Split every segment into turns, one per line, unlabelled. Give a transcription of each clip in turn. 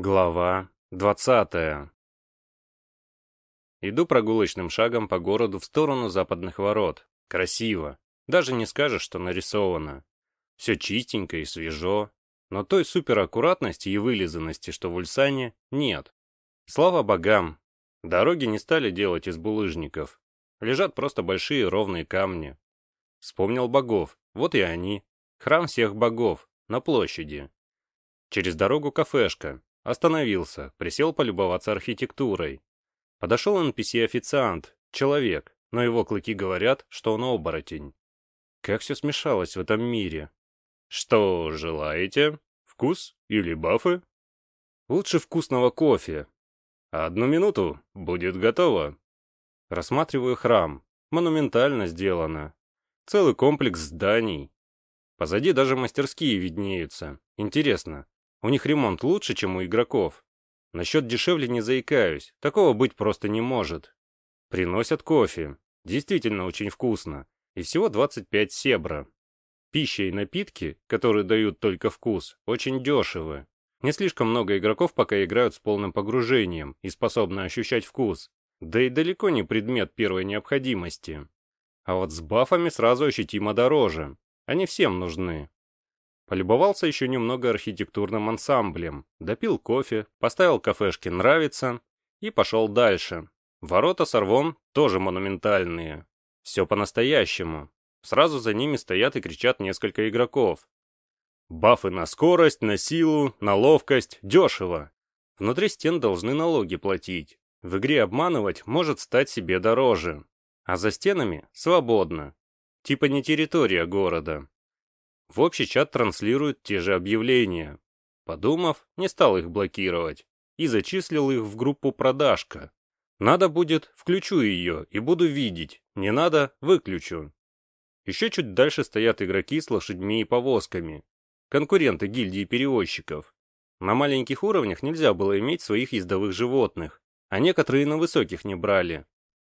Глава двадцатая Иду прогулочным шагом по городу в сторону западных ворот. Красиво. Даже не скажешь, что нарисовано. Все чистенько и свежо. Но той супераккуратности и вылизанности, что в Ульсане, нет. Слава богам. Дороги не стали делать из булыжников. Лежат просто большие ровные камни. Вспомнил богов. Вот и они. Храм всех богов. На площади. Через дорогу кафешка, Остановился, присел полюбоваться архитектурой. Подошел NPC-официант, человек, но его клыки говорят, что он оборотень. Как все смешалось в этом мире. Что желаете? Вкус или бафы? Лучше вкусного кофе. Одну минуту, будет готово. Рассматриваю храм. Монументально сделано. Целый комплекс зданий. Позади даже мастерские виднеются. Интересно, у них ремонт лучше, чем у игроков. Насчет дешевле не заикаюсь, такого быть просто не может. Приносят кофе. Действительно очень вкусно. И всего 25 себра. Пища и напитки, которые дают только вкус, очень дешевы. Не слишком много игроков пока играют с полным погружением и способны ощущать вкус. Да и далеко не предмет первой необходимости. А вот с бафами сразу ощутимо дороже. Они всем нужны. Полюбовался еще немного архитектурным ансамблем, допил кофе, поставил кафешке «Нравится» и пошел дальше. Ворота с орвом тоже монументальные. Все по-настоящему. Сразу за ними стоят и кричат несколько игроков. Бафы на скорость, на силу, на ловкость, дешево. Внутри стен должны налоги платить. В игре обманывать может стать себе дороже. А за стенами свободно. Типа не территория города. В общий чат транслируют те же объявления. Подумав, не стал их блокировать и зачислил их в группу «Продажка». Надо будет, включу ее и буду видеть, не надо, выключу. Еще чуть дальше стоят игроки с лошадьми и повозками, конкуренты гильдии перевозчиков. На маленьких уровнях нельзя было иметь своих ездовых животных, а некоторые на высоких не брали.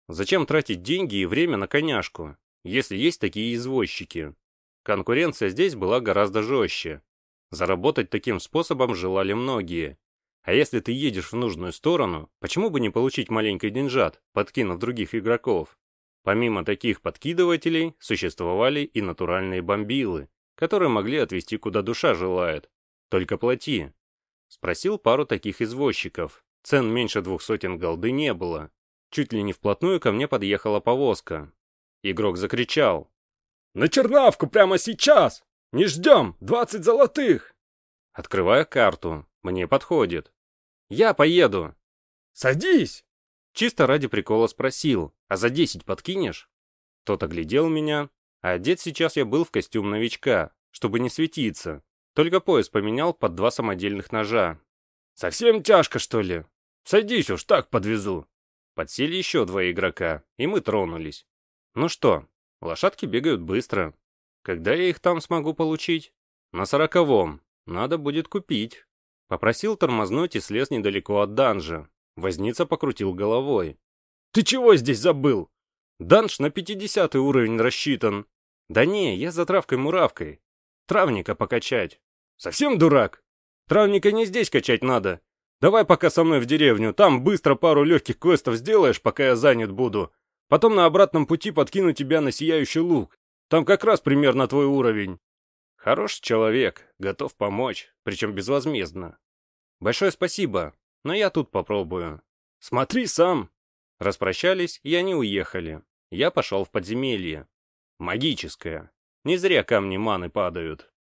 Зачем тратить деньги и время на коняшку, если есть такие извозчики? Конкуренция здесь была гораздо жестче. Заработать таким способом желали многие. А если ты едешь в нужную сторону, почему бы не получить маленький деньжат, подкинув других игроков? Помимо таких подкидывателей, существовали и натуральные бомбилы, которые могли отвезти куда душа желает. Только плати. Спросил пару таких извозчиков. Цен меньше двух сотен голды не было. Чуть ли не вплотную ко мне подъехала повозка. Игрок закричал. «На Чернавку прямо сейчас! Не ждем! Двадцать золотых!» Открываю карту. Мне подходит. «Я поеду!» «Садись!» Чисто ради прикола спросил. «А за десять подкинешь?» Тот оглядел меня. А одет сейчас я был в костюм новичка, чтобы не светиться. Только пояс поменял под два самодельных ножа. «Совсем тяжко, что ли? Садись уж, так подвезу!» Подсели еще два игрока, и мы тронулись. «Ну что, Лошадки бегают быстро. Когда я их там смогу получить? На сороковом. Надо будет купить. Попросил тормознуть и слез недалеко от данжа. Возница покрутил головой. «Ты чего здесь забыл? Данж на пятидесятый уровень рассчитан». «Да не, я за травкой-муравкой. Травника покачать». «Совсем дурак? Травника не здесь качать надо. Давай пока со мной в деревню, там быстро пару легких квестов сделаешь, пока я занят буду. Потом на обратном пути подкину тебя на сияющий луг. Там как раз примерно твой уровень. Хороший человек, готов помочь, причем безвозмездно. Большое спасибо, но я тут попробую. Смотри сам. Распрощались, и они уехали. Я пошел в подземелье. Магическое. Не зря камни маны падают.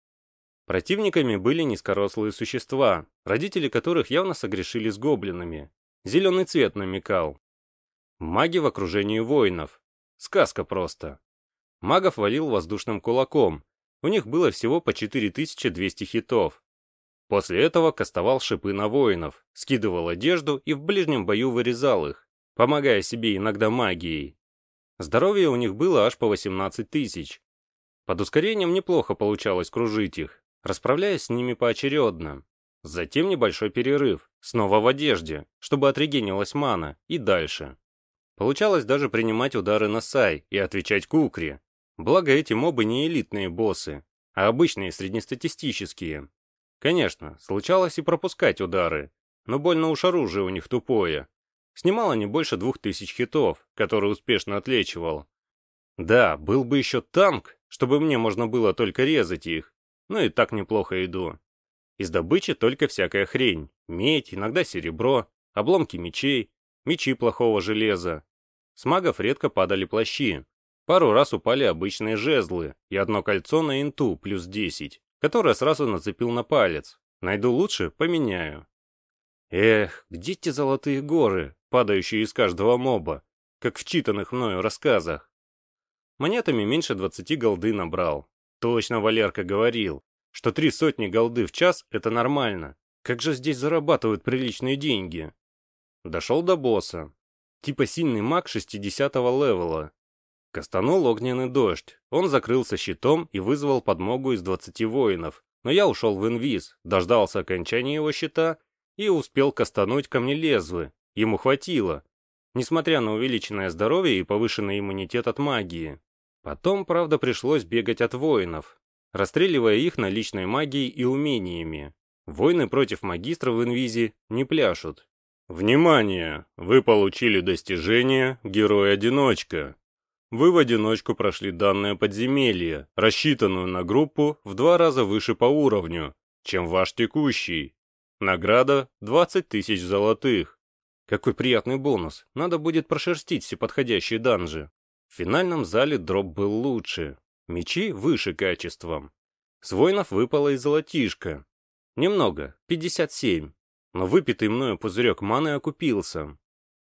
Противниками были низкорослые существа, родители которых явно согрешили с гоблинами. Зеленый цвет намекал, Маги в окружении воинов. Сказка просто. Магов валил воздушным кулаком. У них было всего по 4200 хитов. После этого кастовал шипы на воинов, скидывал одежду и в ближнем бою вырезал их, помогая себе иногда магией. Здоровье у них было аж по 18 тысяч. Под ускорением неплохо получалось кружить их, расправляясь с ними поочередно. Затем небольшой перерыв, снова в одежде, чтобы отрегенилась мана, и дальше. Получалось даже принимать удары на Сай и отвечать Кукри. Благо эти мобы не элитные боссы, а обычные среднестатистические. Конечно, случалось и пропускать удары, но больно уж оружие у них тупое. Снимало не больше двух тысяч хитов, которые успешно отлечивал. Да, был бы еще танк, чтобы мне можно было только резать их, но и так неплохо иду. Из добычи только всякая хрень. Медь, иногда серебро, обломки мечей, мечи плохого железа. С магов редко падали плащи. Пару раз упали обычные жезлы и одно кольцо на инту плюс 10, которое сразу нацепил на палец. Найду лучше, поменяю. Эх, где те золотые горы, падающие из каждого моба, как в читанных мною рассказах? Монетами меньше 20 голды набрал. Точно Валерка говорил, что три сотни голды в час — это нормально. Как же здесь зарабатывают приличные деньги? Дошел до босса. Типа сильный маг 60-го левела. Кастанул огненный дождь. Он закрылся щитом и вызвал подмогу из 20 воинов. Но я ушел в инвиз, дождался окончания его щита и успел кастануть камнелезвы. Ему хватило. Несмотря на увеличенное здоровье и повышенный иммунитет от магии. Потом, правда, пришлось бегать от воинов, расстреливая их на личной магии и умениями. Войны против магистра в инвизе не пляшут. Внимание! Вы получили достижение «Герой-одиночка». Вы в одиночку прошли данное подземелье, рассчитанную на группу в два раза выше по уровню, чем ваш текущий. Награда 20 тысяч золотых. Какой приятный бонус. Надо будет прошерстить все подходящие данжи. В финальном зале дроп был лучше. Мечи выше качеством. С воинов выпало и золотишко. Немного, 57. Но выпитый мною пузырек маны окупился.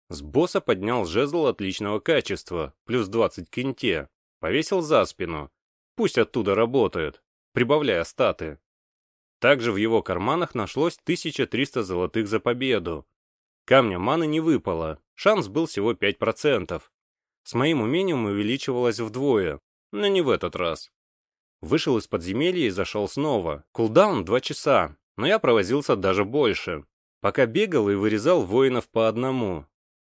С босса поднял жезл отличного качества, плюс 20 кинте. Повесил за спину. Пусть оттуда работают, прибавляя статы. Также в его карманах нашлось 1300 золотых за победу. Камня маны не выпало, шанс был всего 5%. С моим умением увеличивалось вдвое, но не в этот раз. Вышел из подземелья и зашел снова. Кулдаун два часа, но я провозился даже больше. Пока бегал и вырезал воинов по одному.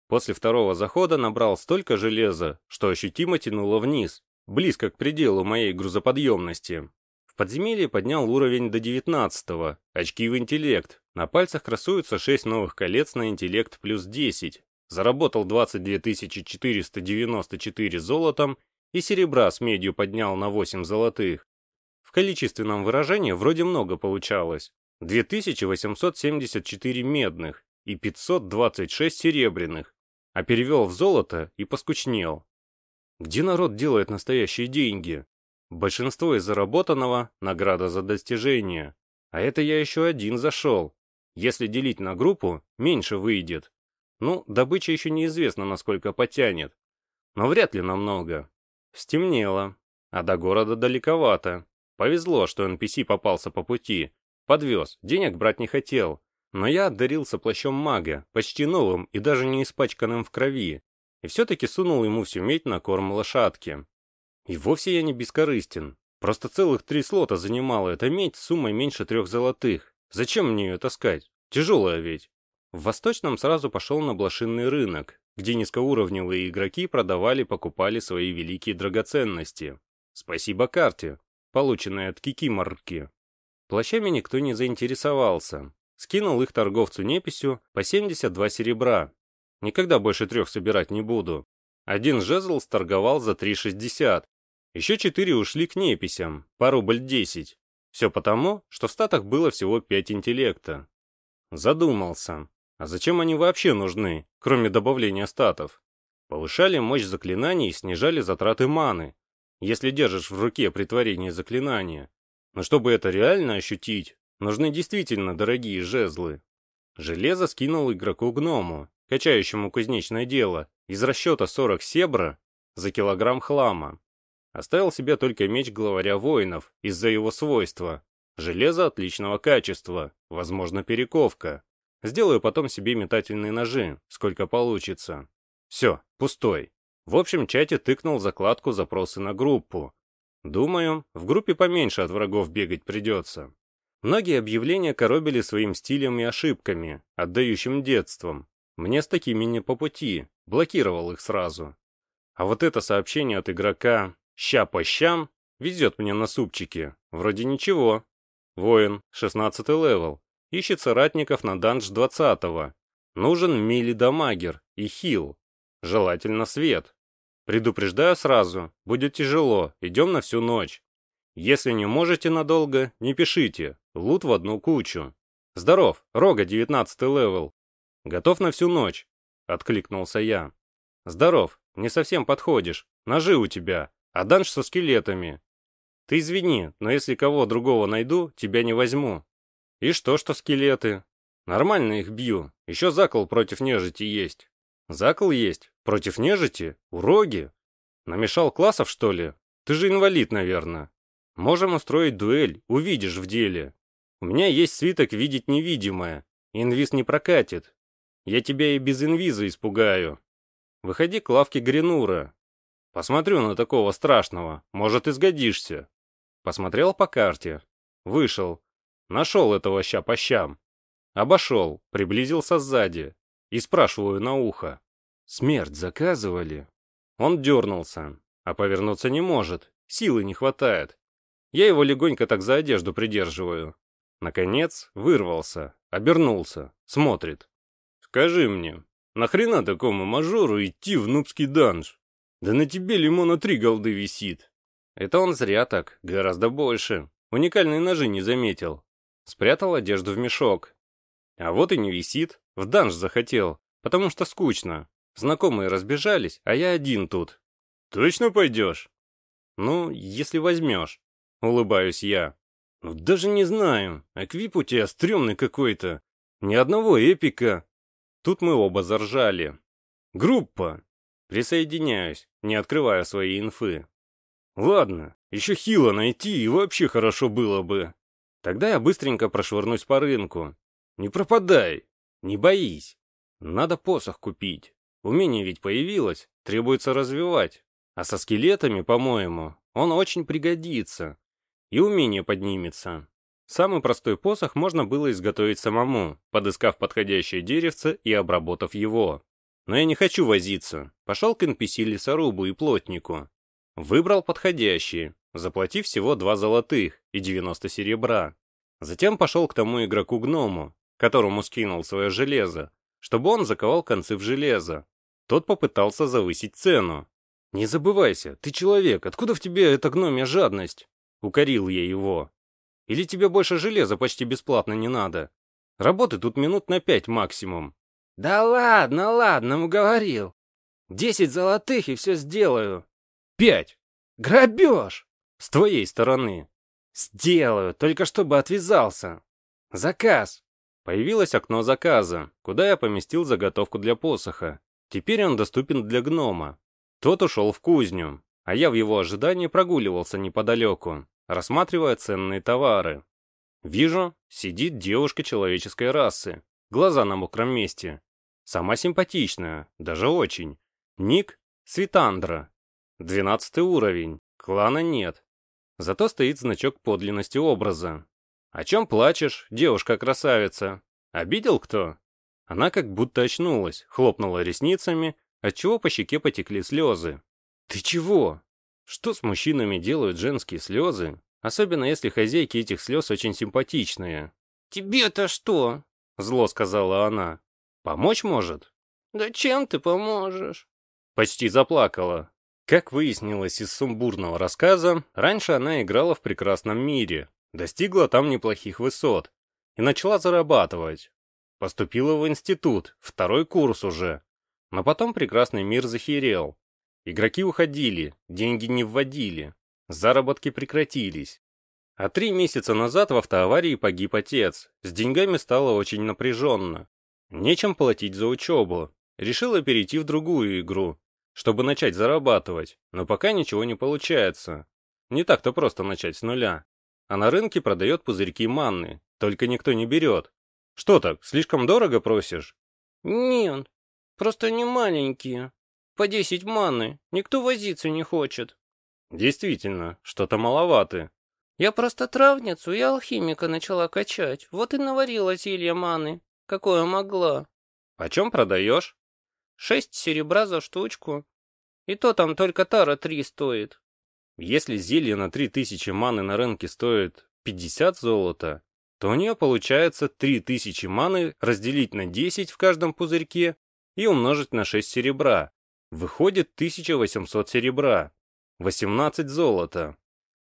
После второго захода набрал столько железа, что ощутимо тянуло вниз, близко к пределу моей грузоподъемности. В подземелье поднял уровень до 19 очки в интеллект. На пальцах красуются 6 новых колец на интеллект плюс 10. Заработал 22 494 золотом и серебра с медью поднял на 8 золотых. В количественном выражении вроде много получалось. 2874 медных и 526 серебряных, а перевел в золото и поскучнел. Где народ делает настоящие деньги? Большинство из заработанного – награда за достижение. А это я еще один зашел. Если делить на группу, меньше выйдет. Ну, добыча еще неизвестно, насколько потянет. Но вряд ли намного. Стемнело, а до города далековато. Повезло, что NPC попался по пути. Подвез, денег брать не хотел. Но я отдарился плащом мага, почти новым и даже не испачканным в крови. И все-таки сунул ему всю медь на корм лошадки. И вовсе я не бескорыстен. Просто целых три слота занимала эта медь суммой меньше трех золотых. Зачем мне ее таскать? Тяжелая ведь. В Восточном сразу пошел на блошинный рынок, где низкоуровневые игроки продавали-покупали свои великие драгоценности. Спасибо карте, полученной от Кикиморки. Плащами никто не заинтересовался. Скинул их торговцу неписью по 72 серебра. Никогда больше трех собирать не буду. Один жезл сторговал за 3,60. Еще четыре ушли к неписям, по рубль 10. Все потому, что в статах было всего 5 интеллекта. Задумался. А зачем они вообще нужны, кроме добавления статов? Повышали мощь заклинаний и снижали затраты маны, если держишь в руке притворение заклинания. Но чтобы это реально ощутить, нужны действительно дорогие жезлы. Железо скинул игроку гному, качающему кузнечное дело, из расчета 40 себра за килограмм хлама. Оставил себе только меч главаря воинов из-за его свойства. Железо отличного качества, возможно перековка. Сделаю потом себе метательные ножи, сколько получится. Все, пустой. В общем чате тыкнул закладку запросы на группу. Думаю, в группе поменьше от врагов бегать придется. Многие объявления коробили своим стилем и ошибками, отдающим детством. Мне с такими не по пути, блокировал их сразу. А вот это сообщение от игрока «ща по щам» везет мне на супчики. Вроде ничего. Воин, 16 левел, ищет соратников на данж 20-го. Нужен мили-дамагер и хил. Желательно свет. Предупреждаю сразу, будет тяжело, идем на всю ночь. Если не можете надолго, не пишите, лут в одну кучу. Здоров, Рога, 19 левел. Готов на всю ночь, откликнулся я. Здоров, не совсем подходишь, ножи у тебя, а данж со скелетами. Ты извини, но если кого другого найду, тебя не возьму. И что, что скелеты? Нормально их бью, еще закол против нежити есть. Закол есть? Против нежити? Уроги? Намешал классов, что ли? Ты же инвалид, наверное. Можем устроить дуэль, увидишь в деле. У меня есть свиток видеть невидимое. Инвиз не прокатит. Я тебя и без инвиза испугаю. Выходи к лавке Гринура. Посмотрю на такого страшного. Может, и сгодишься. Посмотрел по карте. Вышел. Нашел этого ща по щам. Обошел, приблизился сзади. И спрашиваю на ухо. Смерть заказывали? Он дернулся, а повернуться не может. Силы не хватает. Я его легонько так за одежду придерживаю. Наконец, вырвался, обернулся, смотрит. «Скажи мне, нахрена такому мажору идти в нубский данж? Да на тебе лимона три голды висит». Это он зря так, гораздо больше. Уникальные ножи не заметил. Спрятал одежду в мешок. А вот и не висит. В данж захотел, потому что скучно. Знакомые разбежались, а я один тут. Точно пойдешь? Ну, если возьмешь. Улыбаюсь я. Ну, даже не знаю. Эквип у тебя стрёмный какой-то. Ни одного эпика. Тут мы оба заржали. Группа. Присоединяюсь, не открывая свои инфы. Ладно, еще хило найти и вообще хорошо было бы. Тогда я быстренько прошвырнусь по рынку. Не пропадай, не боись. Надо посох купить. Умение ведь появилось, требуется развивать. А со скелетами, по-моему, он очень пригодится. И умение поднимется. Самый простой посох можно было изготовить самому, подыскав подходящее деревце и обработав его. Но я не хочу возиться. Пошел к NPC-лесорубу и плотнику. Выбрал подходящие, заплатив всего 2 золотых и 90 серебра. Затем пошел к тому игроку-гному, которому скинул свое железо, чтобы он заковал концы в железо. Тот попытался завысить цену. «Не забывайся, ты человек, откуда в тебе эта гномья жадность?» Укорил я его. «Или тебе больше железа почти бесплатно не надо? Работы тут минут на пять максимум».
«Да ладно, ладно, уговорил. Десять золотых и все сделаю».
«Пять!»
«Грабеж!»
«С твоей стороны».
«Сделаю, только чтобы отвязался. Заказ».
Появилось окно заказа, куда я поместил заготовку для посоха. Теперь он доступен для гнома. Тот ушел в кузню, а я в его ожидании прогуливался неподалеку, рассматривая ценные товары. Вижу, сидит девушка человеческой расы, глаза на мокром месте. Сама симпатичная, даже очень. Ник — Светандра. Двенадцатый уровень, клана нет. Зато стоит значок подлинности образа. «О чем плачешь, девушка-красавица? Обидел кто?» Она как будто очнулась, хлопнула ресницами, отчего по щеке потекли слезы. «Ты чего? Что с мужчинами делают женские слезы? Особенно если хозяйки этих слез очень симпатичные».
«Тебе-то что?»
— зло сказала она. «Помочь может?»
«Да чем ты поможешь?»
Почти заплакала. Как выяснилось из сумбурного рассказа, раньше она играла в прекрасном мире, достигла там неплохих высот и начала зарабатывать. Поступила в институт, второй курс уже. Но потом прекрасный мир захерел. Игроки уходили, деньги не вводили, заработки прекратились. А три месяца назад в автоаварии погиб отец, с деньгами стало очень напряженно. Нечем платить за учебу. Решила перейти в другую игру, чтобы начать зарабатывать, но пока ничего не получается. Не так-то просто начать с нуля. А на рынке продает пузырьки манны, только никто не берет. Что так, слишком дорого просишь?
Нет, просто не маленькие. По десять маны, никто возиться не хочет.
Действительно, что-то маловато.
Я просто травницу и алхимика начала качать, вот и наварила зелье маны, какое могла.
Почем продаешь?
Шесть серебра за штучку. И то там только тара три стоит.
Если зелье на три тысячи маны на рынке стоит пятьдесят золота, то у нее получается 3000 маны разделить на 10 в каждом пузырьке и умножить на 6 серебра. Выходит 1800 серебра. 18 золота.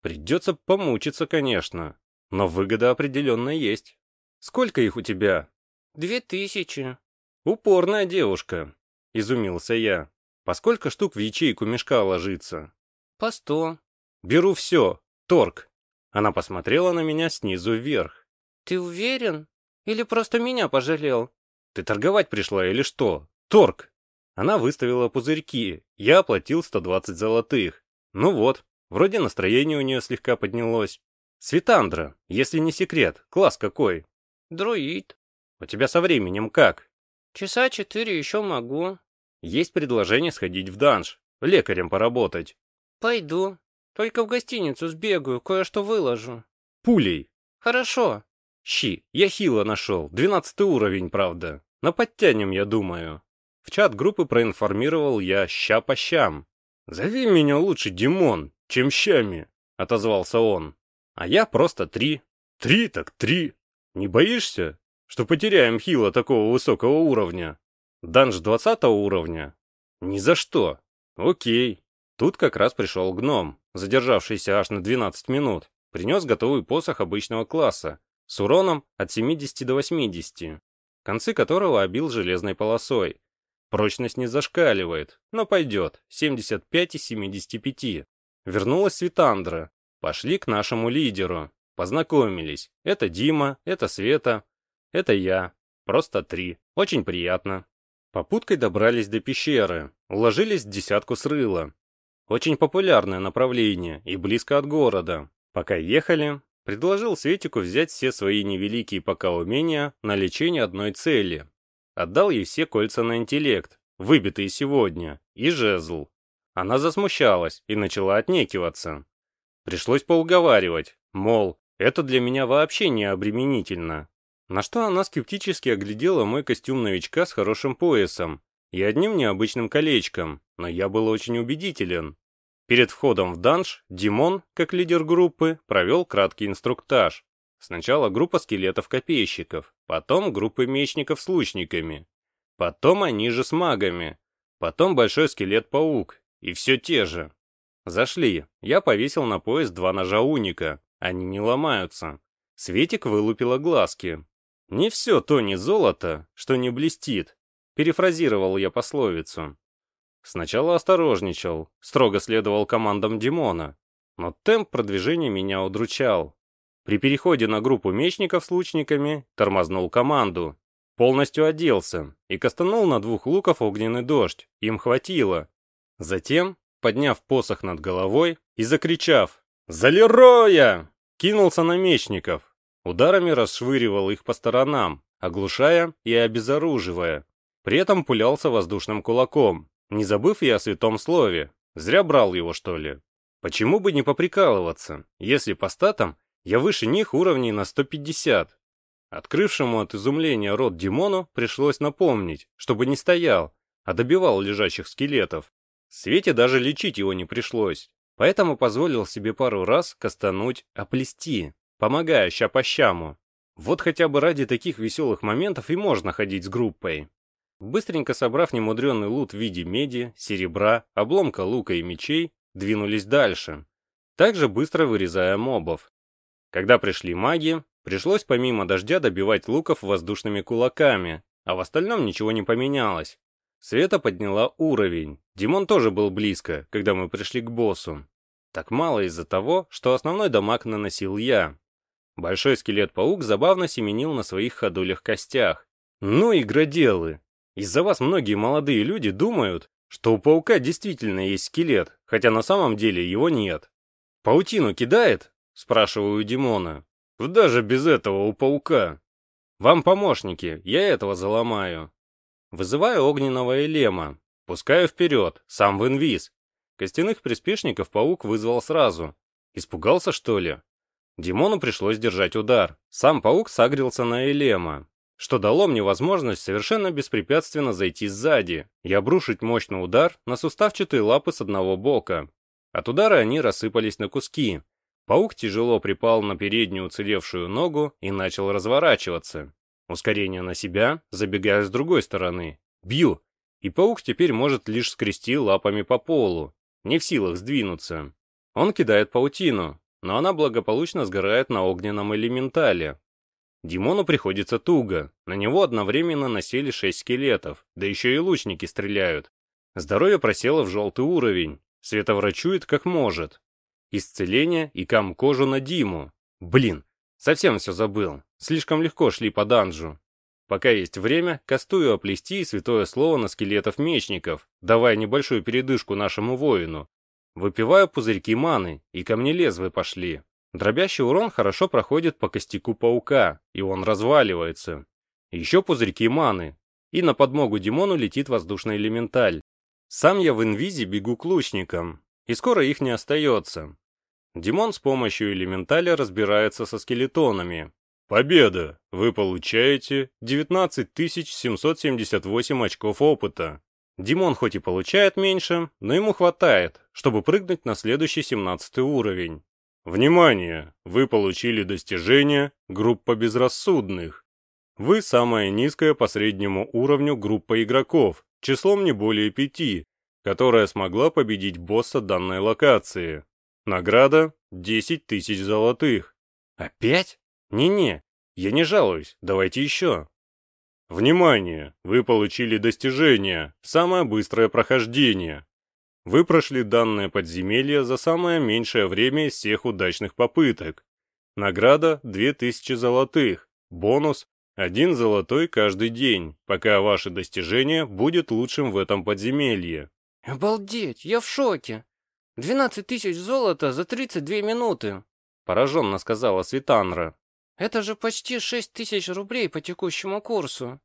Придется помучиться, конечно, но выгода определенно есть. Сколько их у тебя?
Две тысячи.
Упорная девушка, изумился я. По сколько штук в ячейку мешка ложится?
По сто.
Беру все. Торг. Она посмотрела на меня снизу вверх.
Ты уверен? Или просто меня пожалел?
Ты торговать пришла или что? Торг. Она выставила пузырьки. Я оплатил 120 золотых. Ну вот, вроде настроение у нее слегка поднялось. Светандра, если не секрет, класс какой?
Друид.
У тебя со временем как?
Часа четыре еще могу.
Есть предложение сходить в данж, лекарем поработать.
Пойду. Только в гостиницу сбегаю, кое-что выложу.
Пулей.
Хорошо.
Щи, я хило нашел, двенадцатый уровень, правда. Но подтянем, я думаю. В чат группы проинформировал я ща по щам. «Зови меня лучше Димон, чем щами», — отозвался он. «А я просто три». «Три так три. Не боишься, что потеряем хила такого высокого уровня? Данж двадцатого уровня? Ни за что. Окей». Тут как раз пришел гном, задержавшийся аж на 12 минут. Принес готовый посох обычного класса, с уроном от 70 до 80, концы которого обил железной полосой. Прочность не зашкаливает, но пойдет, 75 из 75. Вернулась Светандра. Пошли к нашему лидеру. Познакомились. Это Дима, это Света, это я. Просто три. Очень приятно. Попуткой добрались до пещеры. Уложились в десятку с рыла. Очень популярное направление и близко от города. Пока ехали, предложил Светику взять все свои невеликие пока умения на лечение одной цели. Отдал ей все кольца на интеллект, выбитые сегодня, и жезл. Она засмущалась и начала отнекиваться. Пришлось поуговаривать, мол, это для меня вообще не обременительно. На что она скептически оглядела мой костюм новичка с хорошим поясом и одним необычным колечком, но я был очень убедителен. Перед входом в данж Димон, как лидер группы, провел краткий инструктаж. Сначала группа скелетов-копейщиков, потом группа мечников с лучниками, потом они же с магами, потом большой скелет-паук, и все те же. Зашли, я повесил на пояс два ножа уника, они не ломаются. Светик вылупила глазки. Не все то не золото, что не блестит, перефразировал я пословицу. Сначала осторожничал, строго следовал командам Димона, но темп продвижения меня удручал. При переходе на группу мечников с лучниками тормознул команду. Полностью оделся и кастанул на двух луков огненный дождь. Им хватило. Затем, подняв посох над головой и закричав «За Лероя!», кинулся на мечников. Ударами расшвыривал их по сторонам, оглушая и обезоруживая. При этом пулялся воздушным кулаком, не забыв и о святом слове. Зря брал его, что ли. Почему бы не поприкалываться, если по статам я выше них уровней на 150. Открывшему от изумления рот Димону пришлось напомнить, чтобы не стоял, а добивал лежащих скелетов. Свете даже лечить его не пришлось, поэтому позволил себе пару раз кастануть оплести, помогая ща по щаму. Вот хотя бы ради таких веселых моментов и можно ходить с группой. Быстренько собрав немудренный лут в виде меди, серебра, обломка лука и мечей, двинулись дальше, также быстро вырезая мобов. Когда пришли маги, пришлось помимо дождя добивать луков воздушными кулаками, а в остальном ничего не поменялось. Света подняла уровень. Димон тоже был близко, когда мы пришли к боссу. Так мало из-за того, что основной дамаг наносил я. Большой скелет-паук забавно семенил на своих ходулях костях. Ну, игроделы! Из-за вас многие молодые люди думают, что у паука действительно есть скелет, хотя на самом деле его нет. Паутину кидает, Спрашиваю Димона. Даже без этого у паука. Вам помощники, я этого заломаю. Вызываю огненного Элема. Пускаю вперед, сам в инвиз. Костяных приспешников паук вызвал сразу. Испугался, что ли? Димону пришлось держать удар. Сам паук сагрился на Элема, что дало мне возможность совершенно беспрепятственно зайти сзади и обрушить мощный удар на суставчатые лапы с одного бока. От удара они рассыпались на куски, Паук тяжело припал на переднюю уцелевшую ногу и начал разворачиваться. Ускорение на себя, забегая с другой стороны. Бью! И паук теперь может лишь скрести лапами по полу, не в силах сдвинуться. Он кидает паутину, но она благополучно сгорает на огненном элементале. Димону приходится туго, на него одновременно насели шесть скелетов, да еще и лучники стреляют. Здоровье просело в желтый уровень, световрачует как может. Исцеление и кам кожу на Диму. Блин, совсем все забыл. Слишком легко шли по данжу. Пока есть время, кастую оплести святое слово на скелетов мечников, давая небольшую передышку нашему воину. Выпиваю пузырьки маны, и ко мне лезвы пошли. Дробящий урон хорошо проходит по костяку паука, и он разваливается. Еще пузырьки маны. И на подмогу Димону летит воздушный элементаль. Сам я в инвизе бегу к лучникам, и скоро их не остается. Димон с помощью элементаля разбирается со скелетонами. Победа! Вы получаете 19778 очков опыта. Димон хоть и получает меньше, но ему хватает, чтобы прыгнуть на следующий 17 уровень. Внимание! Вы получили достижение «Группа безрассудных». Вы самая низкая по среднему уровню группа игроков, числом не более пяти, которая смогла победить босса данной локации. Награда — 10 тысяч золотых. Опять? Не-не, я не жалуюсь, давайте еще. Внимание! Вы получили достижение, самое быстрое прохождение. Вы прошли данное подземелье за самое меньшее время из всех удачных попыток. Награда — 2000 золотых, бонус — один золотой каждый день, пока ваше достижение будет лучшим в этом подземелье.
«Обалдеть, я в шоке! 12 тысяч золота за 32 минуты!»
Пораженно сказала Светанра.
«Это же почти 6 тысяч рублей по текущему курсу.